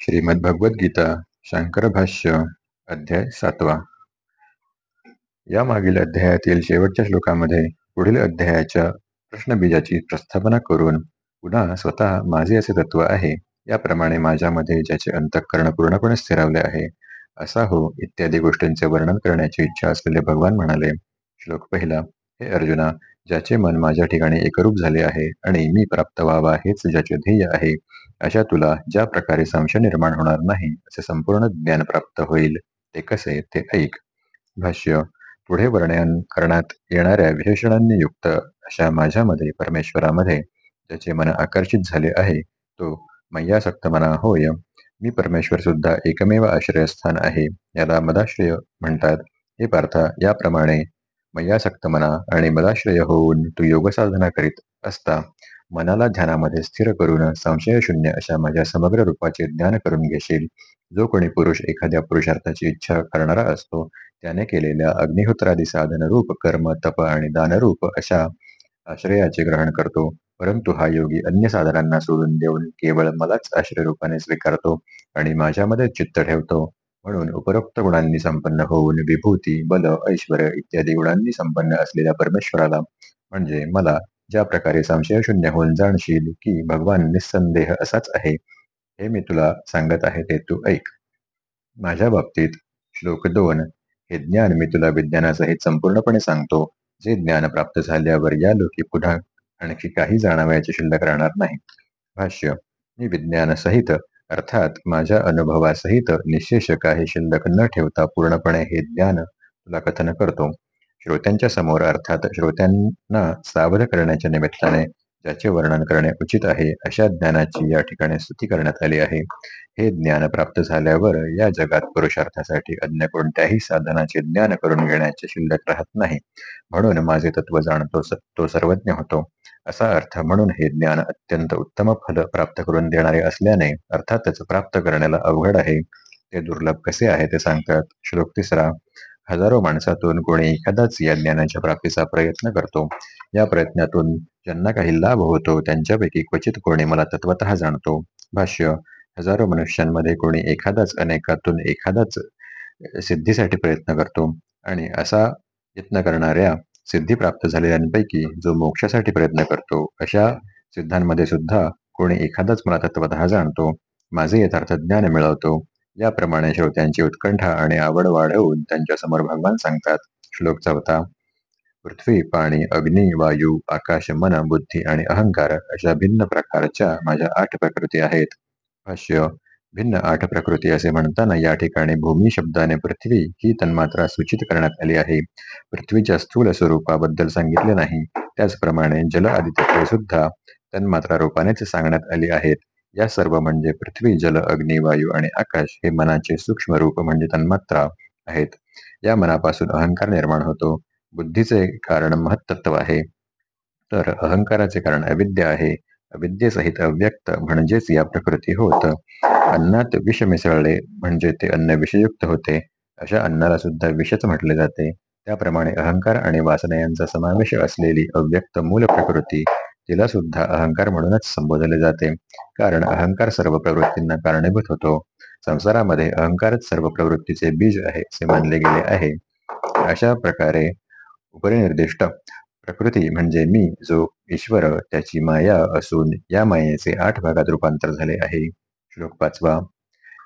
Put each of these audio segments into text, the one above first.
श्रीमद्भगवद्गीता शांकर भाष्य अध्याय सातवा. या मागील अध्यायातील शेवटच्या श्लोकामध्ये पुढील अध्यायाच्या प्रश्नबीजाची प्रस्थापना करून पुन्हा स्वतः माझे असे तत्व आहे याप्रमाणे माझ्यामध्ये ज्याचे अंतःकरण पूर्णपणे स्थिरावले आहे असा हो इत्यादी गोष्टींचे वर्णन करण्याची इच्छा असलेले भगवान म्हणाले श्लोक पहिला हे अर्जुना ज्याचे मन माझ्या ठिकाणी एकरूप झाले आहे आणि मी प्राप्त व्हावा हेच ज्याचे ध्येय आहे अशा तुला ज्या प्रकारे संशय निर्माण होणार नाही असे संपूर्ण ज्ञान प्राप्त होईल ते कसे ते ऐक. भाष्य पुढे वर्णन करण्यात येणाऱ्या विशेषणांनी युक्त अशा माझ्यामध्ये परमेश्वरामध्ये ज्याचे मन आकर्षित झाले आहे तो मय्यासक्त मना होय. मी परमेश्वर सुद्धा एकमेव आश्रयस्थान आहे याला मदाश्रय म्हणतात. हे पार्था याप्रमाणे मय्यासक्त मना आणि मदाश्रय होऊन तू योगसाधना करीत असता. मनाला ध्यानामध्ये स्थिर करून संशयशून्य अशा माझ्या समग्र रूपाचे ज्ञान करून घेशील. जो कोणी पुरुष एखाद्या पुरुषार्थाची इच्छा करणारा असतो त्याने केलेल्या अग्निहोत्रादी साधन रूप कर्म तप आणि दानरूप अशा आश्रयाचे ग्रहण करतो. परंतु हा योगी अन्य साधनांना सोडून देऊन केवळ मलाच आश्रय रूपाने स्वीकारतो आणि माझ्यामध्ये चित्त ठेवतो. म्हणून उपरोक्त गुणांनी संपन्न होऊन विभूती बल ऐश्वर इत्यादी गुणांनी संपन्न असलेल्या परमेश्वराला म्हणजे मला ज्या प्रकारे संशयशून्य होऊन जाणशील की भगवान निस्संदेह असाच आहे हे मी तुला सांगत आहे ते तू ऐक. माझ्या बाबतीत श्लोक दोन हे ज्ञान मी तुला विज्ञानासहित संपूर्णपणे सांगतो जे ज्ञान प्राप्त झाल्यावर या लोकी पुन्हा आणखी काही जाणावयाचे शिल्लक राहणार नाही. भाष्य मी विज्ञानसहित अर्थात माझ्या अनुभवासहित निशेष काही शिल्लक न ठेवता पूर्णपणे हे ज्ञान तुला कथन करतो. श्रोत्यांच्या समोर अर्थात श्रोत्यांना सावध करण्याच्या निमित्ताने ज्याचे वर्णन करणे उचित आहे अशा ज्ञानाची या ठिकाणी स्तुती करण्यात आली आहे. हे ज्ञान प्राप्त झाल्यावर या जगात पुरुषार्थासाठी अन्य कोणत्याही साधनाचे ज्ञान करून घेण्याचे शिल्लक राहत नाही. म्हणून माझे तत्व जाणतो तो सर्वज्ञ होतो. असा अर्थ म्हणून हे ज्ञान अत्यंत उत्तम फल प्राप्त करून देणारे असल्याने अर्थातच प्राप्त करण्याला अवघड आहे. ते दुर्लभ कसे आहे ते सांगतात श्लोक तिसरा. हजारो माणसातून कोणी एखादाच या ज्ञानाच्या प्राप्तीचा प्रयत्न करतो. या प्रयत्नातून ज्यांना काही लाभ होतो त्यांच्यापैकी क्वचित कोणी मला तत्वत जाणतो. भाष्य हजारो मनुष्यांमध्ये कोणी एखादाच अनेकातून एखादाच सिद्धीसाठी प्रयत्न करतो. आणि असा यत्न करणाऱ्या सिद्धी प्राप्त झालेल्यांपैकी जो मोक्षासाठी प्रयत्न करतो अशा सिद्धांमध्ये सुद्धा कोणी एखादाच मला तत्वतः जाणतो. माझे यथार्थ ज्ञान मिळवतो. याप्रमाणे श्रोत्यांची उत्कंठा आणि आवड वाढवून त्यांच्यासमोर भगवान सांगतात श्लोक चौथा पृथ्वी पाणी अग्नी वायू आकाश मन बुद्धी आणि अहंकार अशा भिन्न प्रकारच्या माझ्या आठ प्रकृती आहेत. भाष्य भिन्न आठ प्रकृती असे म्हणताना या ठिकाणी भूमी शब्दाने पृथ्वी ही तन्मात्रा सूचित करण्यात आली आहे. पृथ्वीच्या स्थूल स्वरूपाबद्दल सांगितले नाही. त्याचप्रमाणे जल आदित्य सुद्धा तन्मात्रा रूपानेच सांगण्यात आली आहेत. या सर्व म्हणजे पृथ्वी जल अग्नी वायू आणि आकाश हे मनाचे सूक्ष्म रूप म्हणजे तन्मात्रा आहेत. या मनापासून अहंकार निर्माण होतो. बुद्धीचे कारण महत्त्व आहे. तर अहंकाराचे कारण अविद्या आहे. अविद्येसहित अव्यक्त म्हणजेच या प्रकृती होत. अन्नात विष मिसळले म्हणजे ते अन्न विषयुक्त होते. अशा अन्नाला सुद्धा विषच म्हटले जाते. त्याप्रमाणे अहंकार आणि वासना यांचा समावेश असलेली अव्यक्त मूल प्रकृती तिला सुद्धा अहंकार म्हणूनच संबोधले जाते. कारण अहंकार सर्व प्रवृत्तींना कारणीभूत होतो. संसारामध्ये अहंकारच सर्व प्रवृत्तीचे बीज आहे असे मानले गेले आहे. अशा प्रकारे उपरिनिर्दिष्ट प्रकृती म्हणजे मी जो ईश्वर त्याची माया असून या मायेचे आठ भागात रूपांतर झाले आहे. श्लोक पाचवा.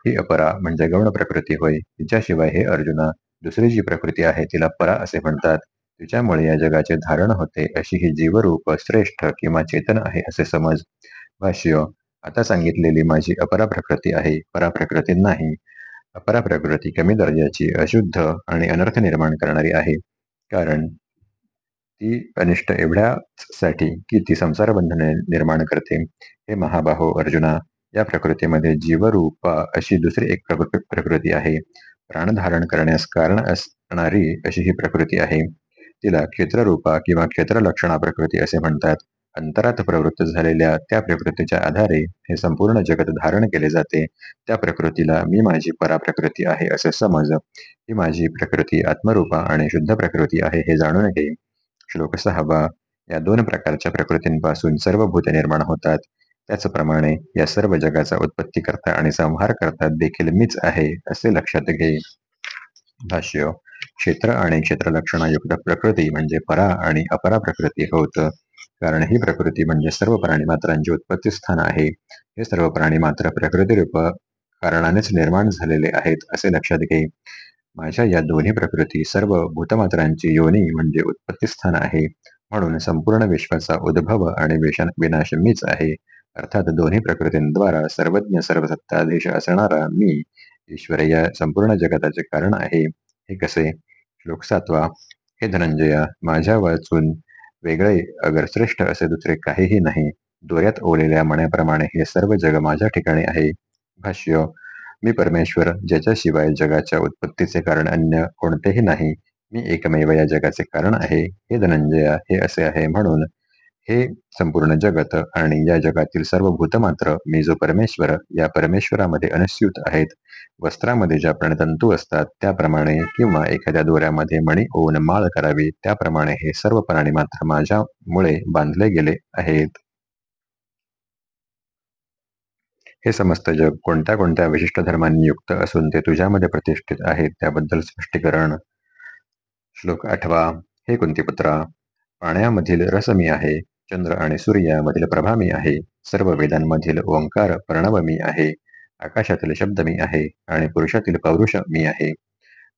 ही अपरा म्हणजे गौण प्रकृती होय. तिच्याशिवाय हे अर्जुना दुसरी जी प्रकृती आहे तिला परा असे म्हणतात. तिच्यामुळे या जगाचे धारण होते अशी ही जीवरूप श्रेष्ठ किंवा चेतन आहे असे समज. भाष्य आता सांगितलेली माझी अपरा प्रकृती आहे पराप्रकृती नाही. अपरा प्रकृती कमी दर्जाची अशुद्ध आणि अनर्थ निर्माण करणारी आहे. कारण ती अनिष्ट एवढ्यासाठी की ती संसार बंधने निर्माण करते. हे महाबाहो अर्जुना या प्रकृतीमध्ये जीवरूपा अशी दुसरी एक प्रकृती आहे. प्राण धारण करण्यास कारण असणारी अशी ही प्रकृती आहे. तिला क्षेत्ररूपा किंवा क्षेत्रलक्षणा प्रकृती असे म्हणतात. अंतरात प्रवृत्त झालेल्या त्या प्रकृतीच्या आधारे हे संपूर्ण जगत धारण केले जाते. त्या प्रकृतीला मी माझी पराप्रकृती आहे असे समज. ही माझी प्रकृती आत्मरूपा आणि शुद्ध प्रकृती आहे हे जाणून घे. श्लोक सहावा. या दोन प्रकारच्या प्रकृतींपासून सर्व भूते निर्माण होतात. त्याचप्रमाणे या सर्व जगाचा उत्पत्ती करता आणि संहार करता देखील मीच आहे असे लक्षात घे. भाष्य. क्षेत्र आणि क्षेत्रलक्षणायुक्त प्रकृती म्हणजे परा आणि अपरा प्रकृती होत. कारण ही प्रकृती म्हणजे सर्व प्राणी मात्रांचे उत्पत्ती स्थान आहे. हे सर्व प्राणी मात्र प्रकृतीरूप कारणानेच निर्माण झालेले आहेत असे लक्षात घे. माझ्या या दोन्ही प्रकृती सर्व भूतमात्रांची योनी म्हणजे उत्पत्ती स्थान आहे. म्हणून संपूर्ण विश्वाचा उद्भव आणि विनाश मीच आहे. अर्थात दोन्ही प्रकृतींद्वारा सर्वज्ञ सर्वसत्ताधीश असणारा मी ईश्वर या संपूर्ण जगताचे कारण आहे. हे कसे? श्लोक सातवा हे धनंजया माझ्या वाचून वेगळे अगर श्रेष्ठ असे दुसरे काहीही नाही दोऱ्यात ओलेल्या मण्याप्रमाणे हे सर्व जग माझ्या ठिकाणी आहे. भाष्य मी परमेश्वर ज्याच्याशिवाय जगाच्या उत्पत्तीचे कारण अन्य कोणतेही नाही मी एकमेव या जगाचे कारण आहे. हे धनंजया हे असे आहे म्हणून हे संपूर्ण जगत आणि या जगातील सर्व भूतमात्र मी जो परमेश्वर या परमेश्वरामध्ये अनुस्यूत आहेत. वस्त्रामध्ये ज्या तंतू असतात त्याप्रमाणे किंवा एखाद्या दोऱ्यामध्ये मणी ओन माळ करावी त्याप्रमाणे हे सर्व प्राणी मात्र माझ्यामुळे बांधले गेले आहेत. हे समस्त जग कोणत्या कोणत्या विशिष्ट धर्मांनी युक्त असून ते तुझ्यामध्ये प्रतिष्ठित आहेत त्याबद्दल स्पष्टीकरण. श्लोक आठवा हे कुंतीपुत्रा पाण्यामधील रस मी आहे. चंद्र आणि सूर्यामधील प्रभा मी आहे. सर्व वेदांमधील ओंकार प्रणव मी आहे. आकाशातील शब्द मी आहे आणि पुरुषातील पौरुष मी आहे.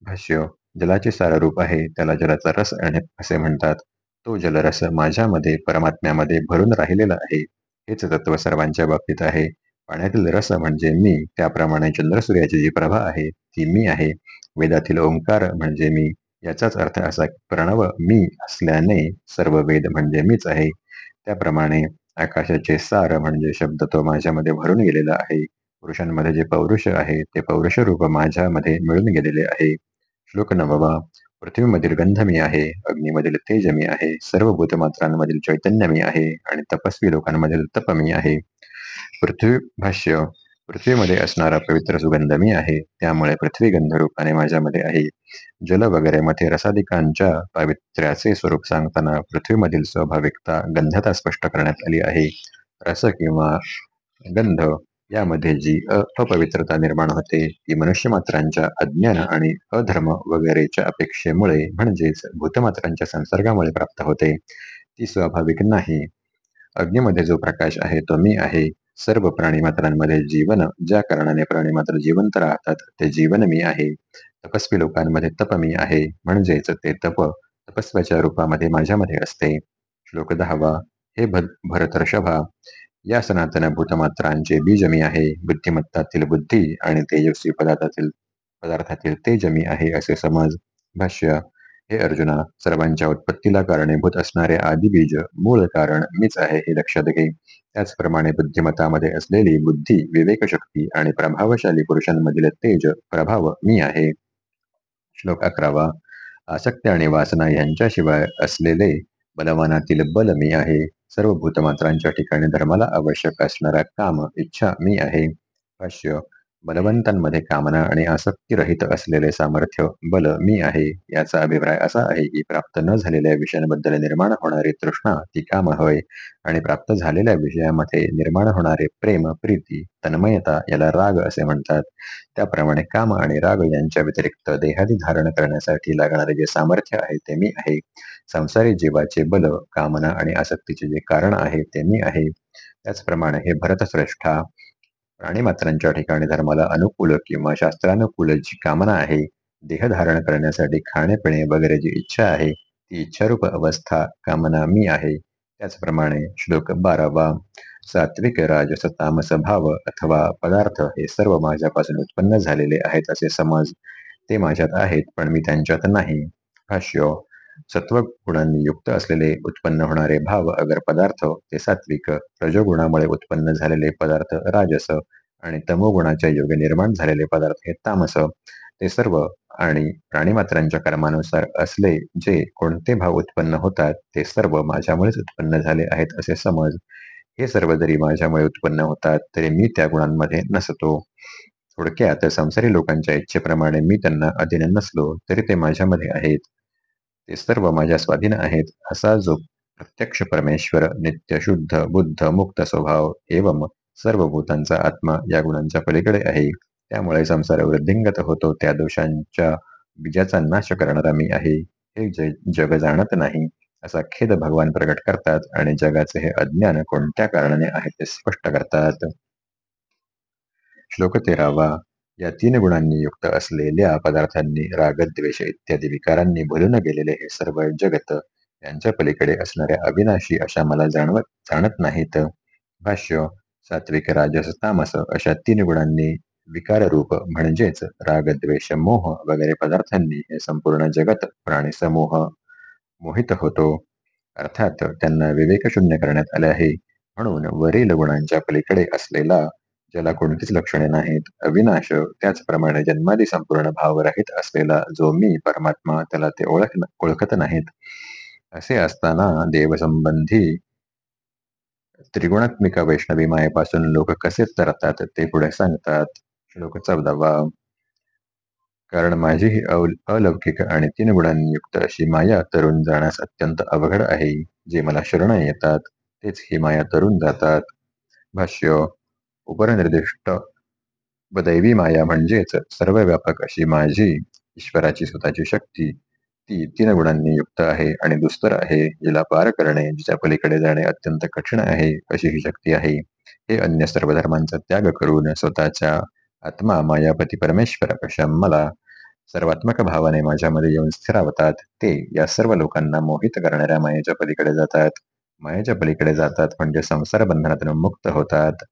भाष्य जलाचे सार रूप आहे त्याला जलाचा रस असे म्हणतात. तो जलरस माझ्यामध्ये परमात्म्यामध्ये भरून राहिलेला आहे. हेच तत्व सर्वांच्या बाबतीत आहे. पाण्यातील रस म्हणजे मी त्याप्रमाणे चंद्रसूर्याची जी प्रभा आहे ती मी आहे. वेदातील ओंकार म्हणजे मी याचाच अर्थ असा की प्रणव मी असल्याने सर्व वेद म्हणजे मीच आहे. त्याप्रमाणे आकाशाचे सार म्हणजे शब्द तो माझ्यामध्ये भरून गेलेला आहे. पुरुषांमध्ये जे पौरुष आहे ते पौरुष रूप माझ्यामध्ये मिळून गेलेले आहे. श्लोक नववा पृथ्वीमधील गंध मी आहे अग्नीमधील तेज मी आहे सर्व भूतमात्रांमधील चैतन्य मी आहे आणि तपस्वी लोकांमधील तप मी आहे. पृथ्वी भाष्य पृथ्वीमध्ये असणारा पवित्र सुगंध मी आहे. त्यामुळे पृथ्वी गंधरूपाने माझ्यामध्ये आहे. जल वगैरे मध्ये रसादिकांच्या पावित्र्याचे स्वरूप सांगताना पृथ्वीमधील स्वाभाविकता गंधता स्पष्ट करण्यात आली आहे. रस किंवा गंध यामध्ये जी अपवित्रता निर्माण होते ती मनुष्य मात्रांच्या अज्ञान आणि अधर्म वगैरेच्या अपेक्षेमुळे म्हणजेच भूतमात्रांच्या संसर्गामुळे प्राप्त होते. ती स्वाभाविक नाही. अग्नीमध्ये जो प्रकाश आहे तो मी आहे. सर्व प्राणीमात्रांमध्ये जीवन ज्या कारणाने प्राणीमात्र जिवंत राहतात ते जीवन मी आहे. तपस्वी लोकांमध्ये तप मी आहे. म्हणजेच ते तप तपस्व्याच्या रूपामध्ये माझ्यामध्ये असते. श्लोक दहावा हे भरतर्षभा या सनातन भूतमात्रांचे बीज मी आहे. बुद्धिमत्तातील बुद्धी आणि तेजस्वी पदार्थातील पदार्थातील तेज मी आहे असे समज भाष्य हे अर्जुना सर्वांच्या उत्पत्तीला कारणीभूत असणारे आदिबीज मूळ कारण मीच आहे हे लक्षात घे. त्याचप्रमाणे बुद्धिमत्तामध्ये असलेली बुद्धी विवेकशक्ती आणि प्रभावशाली पुरुषांमधील तेज प्रभाव मी आहे. श्लोक अकरावा आसक्ती आणि वासना यांच्याशिवाय असलेले बलवानातील बल मी आहे. सर्व भूतमात्रांच्या ठिकाणी धर्माला आवश्यक असणारा काम इच्छा मी आहे. भाष्य बलवंतांमध्ये कामना आणि आसक्तीरहित असलेले सामर्थ्य बल मी आहे याचा अभिप्राय असा आहे की प्राप्त न झालेल्या विषयांबद्दल निर्माण होणारी तृष्णा ती काम होय आणि प्राप्त झालेल्या विषयामध्ये निर्माण होणारे प्रेम प्रीती तन्मयता याला राग असे म्हणतात. त्याप्रमाणे काम आणि राग यांच्या व्यतिरिक्त देहादी धारण करण्यासाठी लागणारे जे सामर्थ्य आहे ते मी आहे. संसारी जीवाचे बल कामना आणि आसक्तीचे जे कारण आहे ते मी आहे. त्याचप्रमाणे हे भरतश्रेष्ठा प्राणीमात्रांच्या ठिकाणी धर्माला अनुकूल किंवा शास्त्रानुकूल जी कामना आहे देह धारण करण्यासाठी खाणेपिणे वगैरे जी इच्छा आहे ती इच्छारूप अवस्था कामना मी आहे. त्याचप्रमाणे श्लोक बारावा सात्विक राजस तामस भाव अथवा पदार्थ हे सर्व माझ्यापासून उत्पन्न झालेले आहेत असे समज. ते माझ्यात आहेत पण मी त्यांच्यात नाही. भाष्य सत्व गुणांनी युक्त असलेले उत्पन्न होणारे भाव अगर पदार्थ ते सात्विक रजोगुणामुळे उत्पन्न झालेले पदार्थ राजस आणि तमोगुणाच्या योगे निर्माण झालेले पदार्थ हे तामस. ते सर्व आणि प्राणीमात्रांच्या कर्मानुसार असले जे कोणते भाव उत्पन्न होतात ते सर्व माझ्यामुळेच उत्पन्न झाले आहेत असे समज. हे सर्व जरी माझ्यामुळे उत्पन्न होतात तरी मी त्या गुणांमध्ये नसतो. थोडक्यात संसारी लोकांच्या इच्छेप्रमाणे मी त्यांना अधीन नसलो तरी ते माझ्यामध्ये आहेत. ते सर्व माझ्या स्वाधीन आहेत. असा जो प्रत्यक्ष परमेश्वर नित्य शुद्ध बुद्ध मुक्त स्वभाव एवं सर्व भूतांचा आत्मा या गुणांच्या पलीकडे आहे. त्यामुळे संसार वृद्धिंगत होतो. त्या दोषांच्या बीजाचा नाश करणारा मी आहे. हे जग जाणत नाही असा खेद भगवान प्रकट करतात आणि जगाचे हे अज्ञान कोणत्या कारणाने आहे ते स्पष्ट करतात. श्लोक तेरावा. या तीन गुणांनी युक्त असलेल्या पदार्थांनी रागद्वेष इत्यादी विकारांनी भरून गेलेले हे सर्व जगत यांच्या पलीकडे असणाऱ्या अविनाशी अशा मला जाणवत जाणत नाहीत. भाष्य सात्विक राजस तामस अशा तीन गुणांनी विकार रूप म्हणजेच रागद्वेष मोह वगैरे पदार्थांनी हे संपूर्ण जगत प्राणी समूह मोहित होतो. अर्थात त्यांना विवेकशून्य करण्यात आले आहे. म्हणून वरील गुणांच्या पलीकडे असलेला ज्याला कोणतीच लक्षणे नाहीत अविनाश त्याचप्रमाणे जन्मादी संपूर्ण भावरहित असलेला जो मी परमात्मा त्याला ते ओळख ओळखत नाहीत. असे असताना देवसंबंधी त्रिगुणात्मिक वैष्णवी मायेपासून लोक कसे तरतात ते पुढे सांगतात. श्लोक चौदावा. कारण माझी ही अलौकिक आणि तीन गुणांनी युक्त अशी माया तरुण जाण्यास अत्यंत अवघड आहे जे मला शरण येतात तेच ही माया तरुण जातात. भाष्य उपरनिर्दिष्ट व दैवी माया म्हणजेच सर्व व्यापक अशी माझी ईश्वराची स्वतःची शक्ती. ती तीन गुणांनी युक्त आहे आणि दुस्तर आहे जिला पार करणे जिच्या पलीकडे जाणे अत्यंत कठीण आहे अशी ही शक्ती आहे. हे अन्य सर्व धर्मांचा त्याग करून स्वतःच्या आत्मा मायापती परमेश्वर अशा मला सर्वात्मक भावाने माझ्यामध्ये येऊन स्थिरावतात ते या सर्व लोकांना मोहित करणाऱ्या मायेच्या पलीकडे जातात. मायेच्या पलीकडे जातात म्हणजे संसार बंधनातून मुक्त होतात.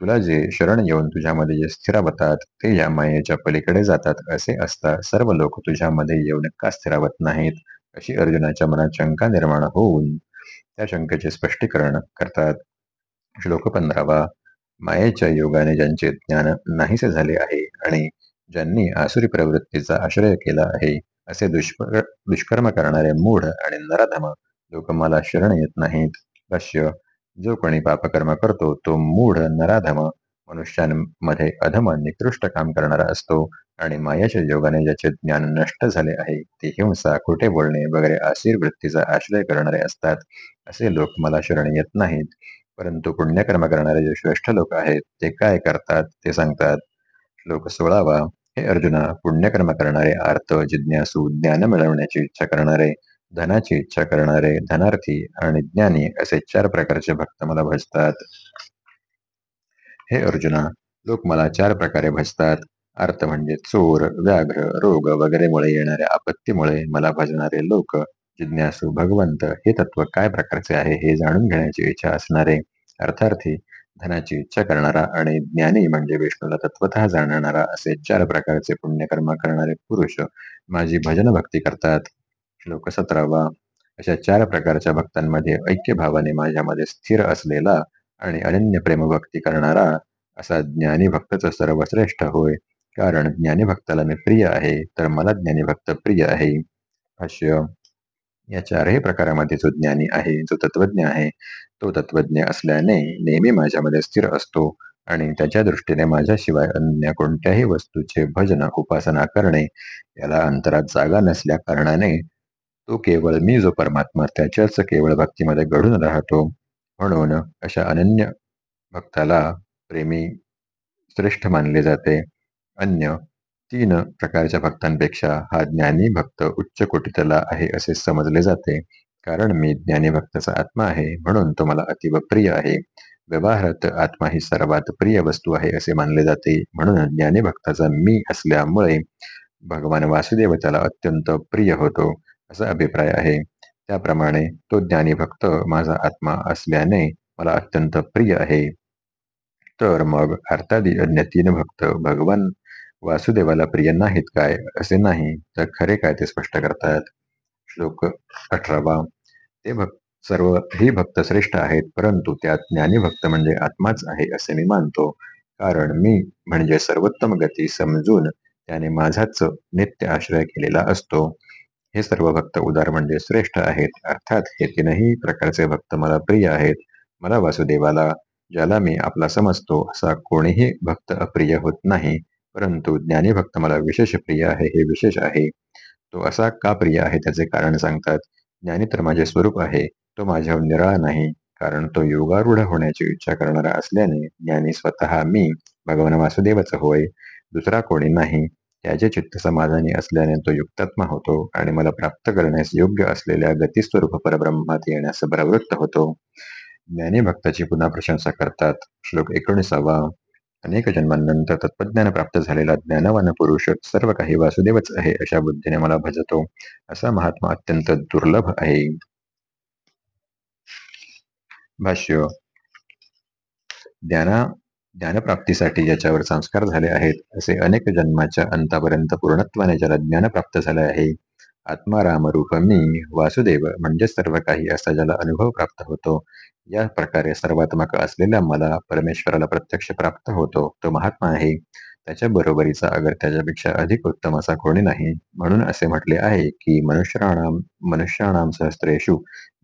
तुला जे शरण येऊन तुझ्यामध्ये जे स्थिरावतात ते या मायेच्या पलीकडे जातात असे असता सर्व लोक तुझ्यामध्ये येऊन का स्थिरावत नाहीत? अशी अर्जुनाच्या मनात शंका निर्माण होऊन त्या शंकेचे स्पष्टीकरण करतात. श्लोक पंधरावा. मायेच्या योगाने ज्यांचे ज्ञान नाहीसे झाले आहे आणि ज्यांनी आसुरी प्रवृत्तीचा आश्रय केला आहे असे दुष्कर्म करणारे मूढ आणि नराधम लोक मला शरण येत नाहीत. भाष्य जो कोणी पापकर्म करतो तो मूढ नराधम मनुष्यांमध्ये अधम निकृष्ट काम करणारा असतो आणि मायाच्या योगाने ज्याचे ज्ञान नष्ट झाले आहे ते हिंसा खोटे बोलणे वगैरे आशीर वृत्तीचा आश्रय करणारे असतात असे लोक मला शरण येत नाहीत. परंतु पुण्यकर्म करणारे जे श्रेष्ठ लोक आहेत ते काय करतात ते सांगतात श्लोक सोळावा हे अर्जुना पुण्यकर्म करणारे आर्त जिज्ञासू ज्ञान मिळवण्याची इच्छा करणारे धनाची इच्छा करणारे धनार्थी आणि ज्ञानी असे चार प्रकारचे भक्त मला भजतात. हे अर्जुना लोक मला चार प्रकारे भजतात. अर्थ म्हणजे चोर व्याघ्र रोग वगैरेमुळे येणाऱ्या आपत्तीमुळे मला भजणारे लोक जिज्ञासू भगवंत हे तत्व काय प्रकारचे आहे हे जाणून घेण्याची इच्छा असणारे. अर्थार्थी धनाची इच्छा करणारा आणि ज्ञानी म्हणजे विष्णूला तत्वतः जाणणारा असे चार प्रकारचे पुण्यकर्म करणारे पुरुष माझी भजन भक्ती करतात. श्लोक सतरावा. अशा चार प्रकारच्या भक्तांमध्ये ऐक्य भावाने माझ्यामध्ये स्थिर असलेला आणि अनन्य प्रेमभक्ती करणारा असा ज्ञानी भक्तच सर्वश्रेष्ठ होय. कारण ज्ञानी भक्ताला मी प्रिय आहे तर मला ज्ञानी भक्त प्रिय आहे. भाष्य या चारही प्रकारामध्ये जो ज्ञानी आहे जो तत्वज्ञ आहे तो तत्वज्ञ असल्याने नेहमी माझ्यामध्ये स्थिर असतो आणि त्याच्या दृष्टीने माझ्याशिवाय अन्य कोणत्याही वस्तूचे भजन उपासना करणे याला अंतरात जागा नसल्या कारणाने तो केवळ मी जो परमात्मा त्याच्याच केवळ भक्तीमध्ये घडून राहतो म्हणून अशा अनन्य भक्ताला प्रेमी श्रेष्ठ मानले जाते. अन्य तीन प्रकारच्या भक्तांपेक्षा हा ज्ञानी भक्त उच्च कोटीतला आहे असे समजले जाते. कारण मी ज्ञानी भक्ताचा आत्मा आहे म्हणून तो मला अतिव प्रिय आहे. व्यवहारात आत्मा ही सर्वात प्रिय वस्तू आहे असे मानले जाते. म्हणून ज्ञानी भक्ताचा मी असल्यामुळे भगवान वासुदेव त्याला अत्यंत प्रिय होतो. असा अभिप्राय आहे. त्याप्रमाणे तो ज्ञानी भक्त माझा आत्मा असल्याने मला अत्यंत प्रिय आहे. तर मग अर्थादी अन्य तीन भक्त भगवान वासुदेवाला प्रिय नाहीत काय? असे नाही. तर खरे काय ते स्पष्ट करतात? श्लोक अठरावा. ते भक्त सर्व ही भक्त श्रेष्ठ आहेत परंतु त्यात ज्ञानी भक्त म्हणजे आत्माच आहे असे मी मानतो. कारण मी म्हणजे सर्वोत्तम गती समजून त्याने माझाच नित्य आश्रय केलेला असतो. हे सर्व भक्त उदार म्हणजे श्रेष्ठ आहेत. अर्थात हे तीनही प्रकारचे भक्त मला प्रिय आहेत. मला वासुदेवाला ज्याला मी आपला समजतो असा कोणीही भक्त अप्रिय होत नाही. परंतु ज्ञानी भक्त मला विशेष प्रिय आहे हे विशेष आहे. तो असा का प्रिय आहे त्याचे कारण सांगतात. ज्ञानी तर माझे स्वरूप आहे तो माझ्याहून निराळा नाही. कारण तो योगारूढ होण्याची इच्छा करणारा असल्याने ज्ञानी स्वतः मी भगवान वासुदेवच होय. दुसरा कोणी नाही. त्याचे चित्त समाधानी असल्याने तो युक्तात्मा होतो आणि मला प्राप्त करण्यास योग्य असलेल्या गतिस्वरूप परब्रह्मात येण्यास प्रवृत्त होतो. ज्ञानी भक्ताची पुन्हा प्रशंसा करतात. श्लोक एकोणीसावा. अनेक जन्मांनंतर तत्वज्ञान प्राप्त झालेला ज्ञानवान पुरुष सर्व काही वासुदेवच आहे अशा बुद्धीने मला भजतो. असा महात्मा अत्यंत दुर्लभ आहे. भाष्य. ज्ञाना ज्ञानप्राप्तीसाठी ज्याच्यावर संस्कार झाले आहेत असे अनेक जन्माच्या अंतापर्यंत पूर्णत्वाने ज्याला ज्ञान प्राप्त झाले आहे आत्मा रामरूप मी वासुदेव म्हणजे सर्व काही असा ज्याला अनुभव प्राप्त होतो. या प्रकारे सर्वात्मक असलेल्या मला परमेश्वराला प्रत्यक्ष प्राप्त होतो तो महात्मा आहे. त्याच्या बरोबरीचा अगर त्याच्यापेक्षा अधिक उत्तम असा कोणी नाही. म्हणून असे म्हटले आहे की मनुष्याणाम मनुष्याणाम सहस्त्रेषु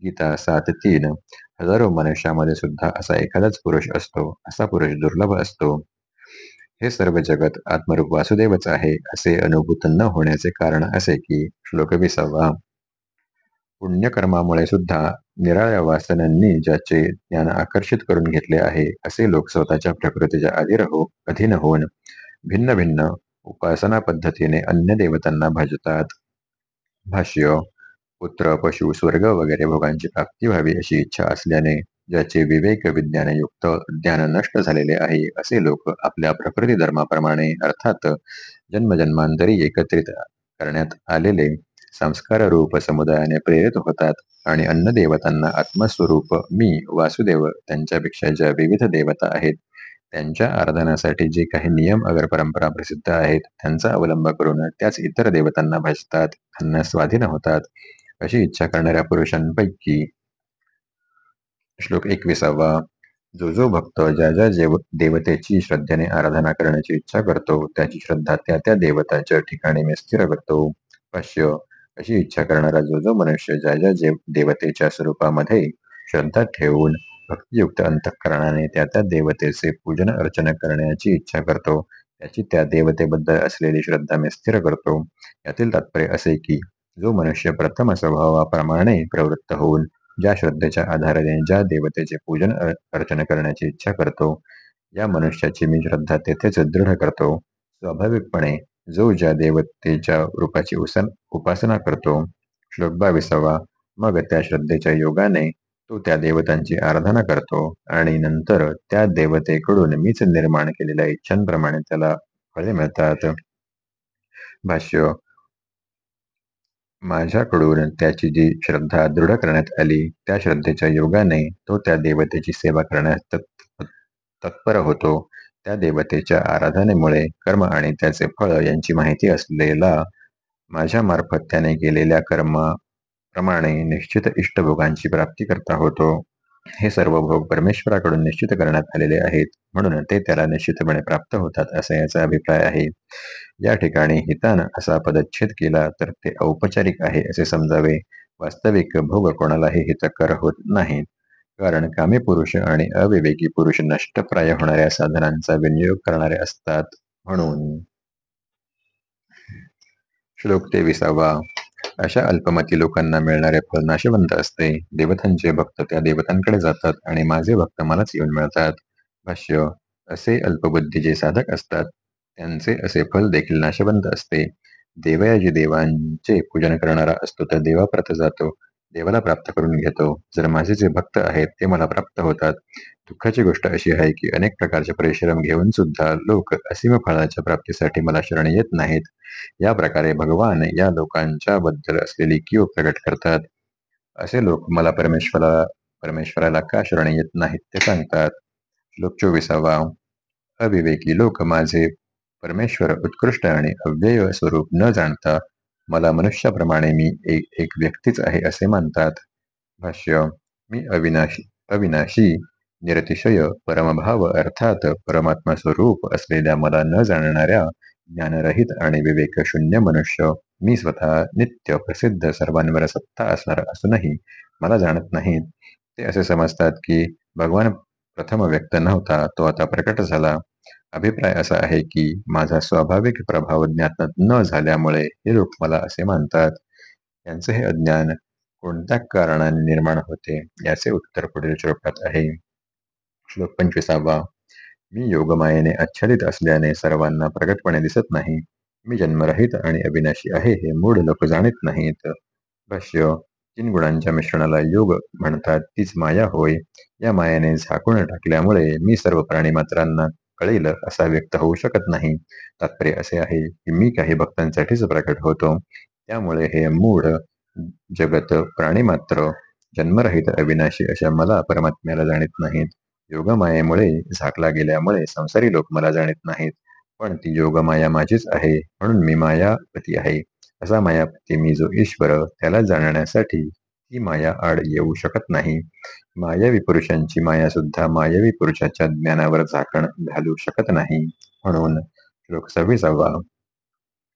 गीता सात तीन हजारो मनुष्यामध्ये सुद्धा असा एखादाच पुरुष असतो असा पुरुष दुर्लभ असतो. हे सर्व जगत आत्मरूप वासुदेवच आहे असे अनुभूत न होण्याचे कारण असे की श्लोक विसावा. पुण्यकर्मामुळे सुद्धा निराळ्या वासनांनी ज्याचे ज्ञान आकर्षित करून घेतले आहे असे लोक स्वतःच्या प्रकृतीच्या अधीर हो अधीन होऊन भिन्न भिन्न उपासना पद्धतीने अन्य देवतांना भजतात. भाष्य पुत्र पशु स्वर्ग वगैरे भोगांची प्राप्ती व्हावी अशी इच्छा असल्याने ज्याचे विवेक विज्ञानयुक्त ज्ञान नष्ट झालेले आहे असे लोक आपल्या प्रकृती धर्माप्रमाणे अर्थात जन्मजन्मांतरी एकत्रित करण्यात आलेले संस्कार रूप समुदायाने प्रेरित होतात आणि अन्न देवतांना आत्मस्वरूप मी वासुदेव त्यांच्यापेक्षा ज्या विविध देवता आहेत त्यांच्या आराधनासाठी जे काही नियम अगर परंपरा प्रसिद्ध आहेत त्यांचा अवलंब करून त्याच इतर देवतांना भजतात त्यांना स्वाधीन होतात अशी इच्छा करणाऱ्या पुरुषांपैकी श्लोक एकविसावा. जो जो भक्त ज्या ज्या देवतेची श्रद्धेने आराधना करण्याची इच्छा करतो त्याची श्रद्धा त्या त्या देवताच्या ठिकाणी मी स्थिर करतो. पश्य अशी इच्छा करणारा जो जो मनुष्य ज्या ज्या देवतेच्या स्वरूपामध्ये श्रद्धा ठेवून भक्तियुक्त अंतःकरणाने त्या त्या देवतेचे पूजन अर्चना करण्याची इच्छा करतो त्याची त्या देवतेबद्दल असलेली श्रद्धा मी स्थिर करतो. यातील तात्पर्य असे की जो मनुष्य प्रथम स्वभावाप्रमाणे प्रवृत्त होऊन ज्या श्रद्धेच्या आधाराने ज्या देवतेचे पूजन अर्चना करण्याची इच्छा करतो या मनुष्याची मी श्रद्धा तेथेच दृढ करतो. स्वाभाविकपणे जो ज्या देवतेच्या रूपाची उपासना करतो श्लोक बाविसावा मग त्या श्रद्धेच्या योगाने तो त्या देवतांची आराधना करतो आणि नंतर त्या देवतेकडून मीच निर्माण केलेल्या इच्छांप्रमाणे त्याला फळे मिळतात. भाष्य माझ्याकडून त्याची जी श्रद्धा दृढ करण्यात आली त्या श्रद्धेच्या योगाने तो त्या देवतेची सेवा करण्यास तत्पर होतो. त्या देवतेच्या आराधनेमुळे कर्म आणि त्याचे फळ यांची माहिती असलेला माझ्या मार्फत त्याने केलेल्या कर्माप्रमाणे निश्चित इष्टभोगांची प्राप्ती करता होतो. हे सर्व भोग परमेश्वराकडून निश्चित करण्यात आलेले आहेत म्हणून ते त्याला निश्चितपणे प्राप्त होतात असा याचा अभिप्राय आहे. या ठिकाणी हितान असा पदच्छेद केला तर ते औपचारिक आहे असे समजावे. वास्तविक भोग कोणालाही हितकर होत नाहीत. कारण कामी पुरुष आणि अविवेकी पुरुष नष्टप्राय होणाऱ्या साधनांचा विनियोग करणारे असतात म्हणून. श्लोक तेविसावा. अशा अल्पमती लोकांना मिळणारे फळ नाशवंत असते. देवतांचे भक्त त्या देवतांकडे जातात आणि माझे भक्त मलाच येऊन मिळतात. भाष्य असे अल्पबुद्धी जे साधक असतात. त्यांचे असे फल देखील नाशवंत असते. देवयाजी देवांचे पूजन करणारा असतो तर देवाप्रत जातो. देवाला प्राप्त करून घेतो. जर माझे जे भक्त आहेत ते मला प्राप्त होतात. दुःखाची गोष्ट अशी आहे की अनेक प्रकारचे परिश्रम घेऊन सुद्धा लोक असीम फळाच्या प्राप्तीसाठी मला शरण येत नाहीत. या प्रकारे भगवान या लोकांच्या बद्दल असलेली कीव प्रकट करतात. असे लोक मला परमेश्वरा परमेश्वराला का शरण येत नाहीत ते सांगतात. लोक चोवीसावा. अविवेकी लोक माझे परमेश्वर उत्कृष्ट आणि अव्यय स्वरूप न जाणता मला मनुष्याप्रमाणे मी एक एक व्यक्तीच आहे असे मानतात. भाष्य मी अविनाशी अविनाशी निरतिशय परमभाव अर्थात परमात्मा स्वरूप असलेल्या मला न जाणणाऱ्या ज्ञानरहित आणि विवेक शून्य मनुष्य मी स्वतः नित्य प्रसिद्ध सर्वांवर सत्ता असणार असूनही मला जाणत नाहीत. ते असे समजतात की भगवान प्रथम व्यक्त नव्हता तो आता प्रकट झाला. अभिप्राय असा आहे की माझा स्वाभाविक प्रभाव ज्ञात न झाल्यामुळे हे लोक मला असे मानतात. त्यांचे हे अज्ञान कोणत्या कारणाने निर्माण होते याचे उत्तर पुढील श्लोकात आहे. श्लोक पंचवीसावा. मी योगमायेने आच्छादित असल्याने सर्वांना प्रगटपणे दिसत नाही. मी जन्मरहित आणि अविनाशी आहे हे मूढ लोक जाणीत नाहीत. भाष्य तीन गुणांच्या मिश्रणाला योग म्हणतात तीच माया होय. या मायाने झाकून टाकल्यामुळे मी सर्व प्राणी मात्रांना कळेल असा व्यक्त होऊ शकत नाही. तात्पर्य असे आहे की मी काही भक्तांसाठीच प्रकट होतो. त्यामुळे हे मूढ जगत प्राणी मात्र जन्मरहित अविनाशी अशा मला परमात्म्याला जाणीत नाहीत. योगमायेमुळे झाकला गेल्यामुळे संसारी लोक मला जाणीत नाहीत. पण ती योगमाया माझीच आहे म्हणून मी मायापती आहे. असा मायापती मी जो ईश्वर त्याला जाणण्यासाठी ती माया आड येऊ शकत नाही. मायावी पुरुषांची माया सुद्धा मायावी पुरुषाच्या ज्ञानावर झाकण घालू शकत नाही. म्हणून श्लोक सव्वीसावा.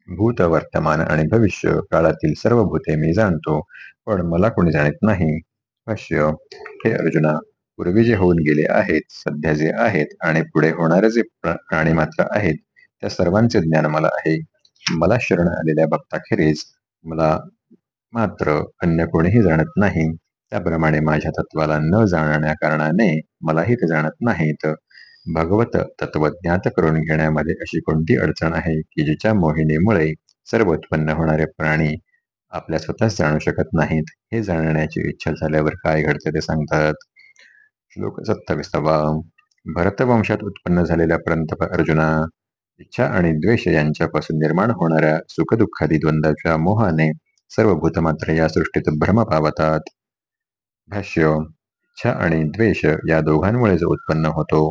भूत वर्तमान आणि भविष्य काळातील सर्व भूते मी जाणतो पण मला कोणी जाणत नाही. भाष्य हे अर्जुना पूर्वी जे होऊन गेले आहेत सध्या जे आहेत आणि पुढे होणारे जे प्राणी मात्र आहेत त्या सर्वांचे ज्ञान मला आहे. मला शरण आलेल्या भक्ताखेरीज मला मात्र अन्य कोणीही जाणत नाही. त्याप्रमाणे माझ्या तत्वाला न जाणण्या कारणाने मलाही ते जाणत नाहीत. भगवत तत्व ज्ञात करून घेण्यामध्ये अशी कोणती अडचण आहे की जिच्या मोहिनीमुळे सर्व उत्पन्न होणारे प्राणी आपल्या स्वतःच जाणू शकत नाहीत? हे जाणण्याची इच्छा झाल्यावर काय घडते ते सांगतात. श्लोक सत्तावीसावा. भरतवंशात उत्पन्न झालेल्या परंतप अर्जुना इच्छा आणि द्वेष यांच्यापासून निर्माण होणाऱ्या सुखदुःखादी द्वंद्वाच्या मोहाने सर्व भूतमात्र या सृष्टीत भ्रम पावतात भाष्य इच्छा आणि द्वेष या दोघांमुळे जो उत्पन्न होतो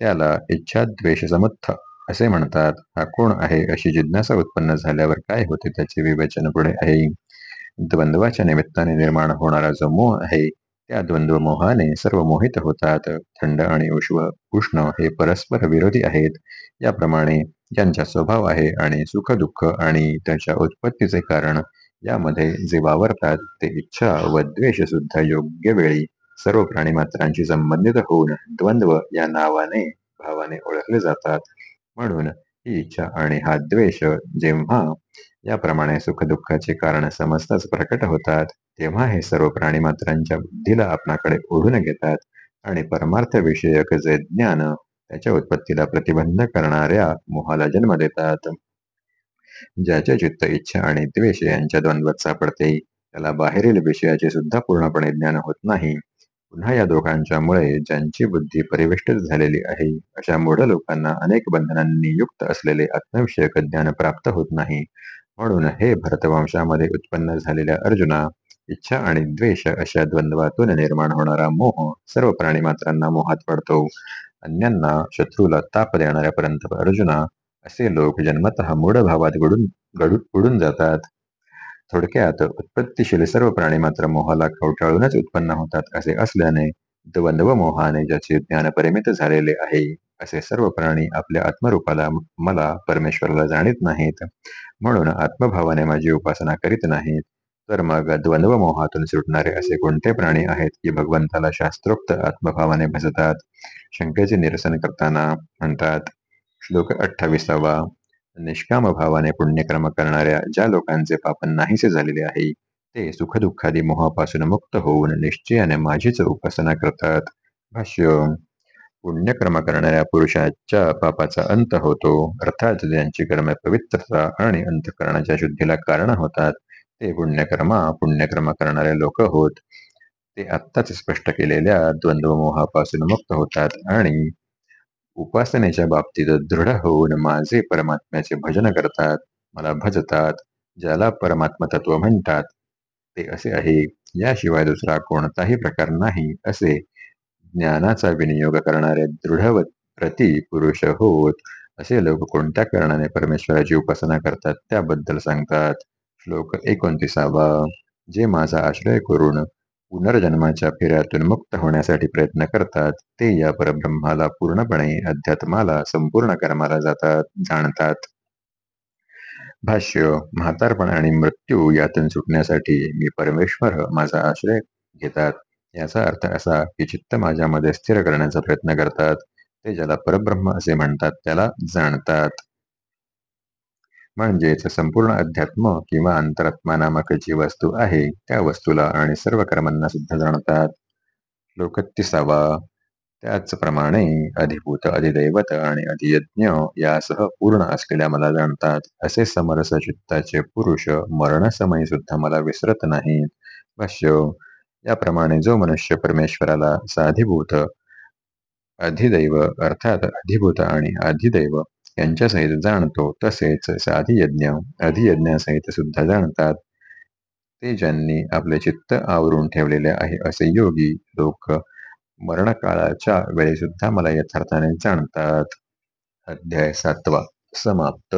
त्याला इच्छा द्वेष समत्थ असे म्हणतात. हा कोण आहे अशी जिज्ञासा उत्पन्न झाल्यावर काय होते त्याचे विवेचन पुढे आहे. द्वंद्वाच्या निमित्ताने निर्माण होणारा जो मोह आहे त्या द्वंद्व मोहाने सर्व मोहित होतात. थंड आणि उष्व उष्ण हे परस्पर विरोधी आहेत. याप्रमाणे ज्यांचा स्वभाव आहे आणि सुख दुःख आणि त्याच्या उत्पत्तीचे कारण यामध्ये जे वावरतात ते इच्छा व द्वेष सुद्धा योग्य वेळी सर्व प्राणीमात्रांशी संबंधित होऊन द्वंद्व या नावाने भावाने ओळखले जातात. म्हणून ही इच्छा आणि हा द्वेष जेव्हा याप्रमाणे सुखदुःखाचे कारण समजताच प्रकट होतात तेव्हा हे सर्व प्राणीमात्रांच्या बुद्धीला आपणाकडे ओढून घेतात आणि परमार्थ विषयक जे ज्ञान त्याच्या उत्पत्तीला प्रतिबंध करणाऱ्या मोहाला जन्म देतात. ज्याचे चित्त इच्छा आणि द्वेष यांच्या द्वंद्वात सापडते त्याला बाहेरील विषयाचे सुद्धा पूर्णपणे ज्ञान होत नाही. पुन्हा या दोघांच्यामुळे ज्यांची बुद्धी परिवेष्टित झालेली आहे अशा मूढ लोकांना अनेक बंधनांनी युक्त असलेले आत्मविषयक ज्ञान प्राप्त होत नाही. म्हणून हे भरतवंशामध्ये उत्पन्न झालेल्या अर्जुना इच्छा आणि द्वेष अशा द्वंद्वातून निर्माण होणारा मोह सर्व प्राणी मात्रांना मोहात पडतो. अन्यांना शत्रूला ताप देणाऱ्यापर्यंत अर्जुना असे लोक जन्मत मूढ भावात घडून घडून उडून जातात. थोडक्यात उत्पत्तीशील सर्व प्राणी मात्र मोहाला खवटाळूनच उत्पन्न होतात असे असल्याने द्वंद्व मोहाने ज्याचे ज्ञान परिमित झालेले आहे असे सर्व प्राणी आपल्या आत्मरूपाला मला परमेश्वराला जाणीत नाहीत. म्हणून आत्मभावाने माझी उपासना करीत नाहीत. तर मग द्वंद्व मोहातून सुटणारे असे कोणते प्राणी आहेत की भगवंताला शास्त्रोक्त आत्मभावाने भजतात शंकेचे निरसन करताना म्हणतात श्लोक अठ्ठावीसावा. निष्काम भावाने पुण्यक्रम करणाऱ्या ज्या लोकांचे पापन नाहीसे झालेले आहे ते सुखदुःखादी मोहापासून मुक्त होऊन निश्चयाने माझीच उपासना करतात. भाष्य पुण्यकर्म करणाऱ्या पुरुषाच्या पापाचा अंत होतो. अर्थात ज्यांची कर्म पवित्रता आणि अंतकरणाच्या शुद्धीला कारण होतात ते पुण्यकर्मा पुण्यकर्म करणारे लोक होत. ते आत्ताच स्पष्ट केलेल्या द्वंद्व मोहापासून मुक्त होतात आणि उपासनेच्या बाबतीत दृढ होऊन माझे परमात्म्याचे भजन करतात मला भजतात ज्याला परमात्मा तत्व म्हणतात. ते असे आहे याशिवाय दुसरा कोणताही प्रकार नाही असे ज्ञानाचा विनियोग करणारे दृढ प्रती पुरुष होत असे लोक कोणत्या कारणाने परमेश्वराची उपासना करतात त्याबद्दल सांगतात. श्लोक एकोणतीसावा. जे माझा आश्रय करून पुनर्जन्माच्या फेऱ्यातून मुक्त होण्यासाठी प्रयत्न करतात. ते या परब्रह्माला पूर्णपणे अध्यात्माला संपूर्ण कर्माला जातात जाणतात. भाष्य म्हातारपण आणि मृत्यू यातून सुटण्यासाठी मी परमेश्वर माझा आश्रय घेतात. याचा अर्थ असा की चित्त माझ्यामध्ये स्थिर करण्याचा प्रयत्न करतात. ते ज्याला परब्रह्म असे म्हणतात त्याला जाणतात. म्हणजेच संपूर्ण अध्यात्म किंवा अंतरात्मा नामक जी वस्तू आहे त्या वस्तूला आणि सर्व कर्मांना सुद्धा जाणतात. श्लोक तिसावा त्याचप्रमाणे अधिभूत अधिदैवत आणि अधियज्ञ यासह पूर्ण असलेल्या मला जाणतात. असे समरस चित्ताचे पुरुष मरणसमयी सुद्धा मला विसरत नाही भाष्य याप्रमाणे जो मनुष्य परमेश्वराला साधिभूत अधिदैव अर्थात अधिभूत आणि अधिदैव यांच्यासहित जाणतो तसेच साधियज्ञ अधियज्ञासहित सुद्धा जाणतात. ते ज्यांनी आपले चित्त आवरून ठेवलेले आहे असे योगी लोक मरणकाळाच्या वेळी सुद्धा मला यथार्थाने जाणतात. अध्याय सातवा समाप्त.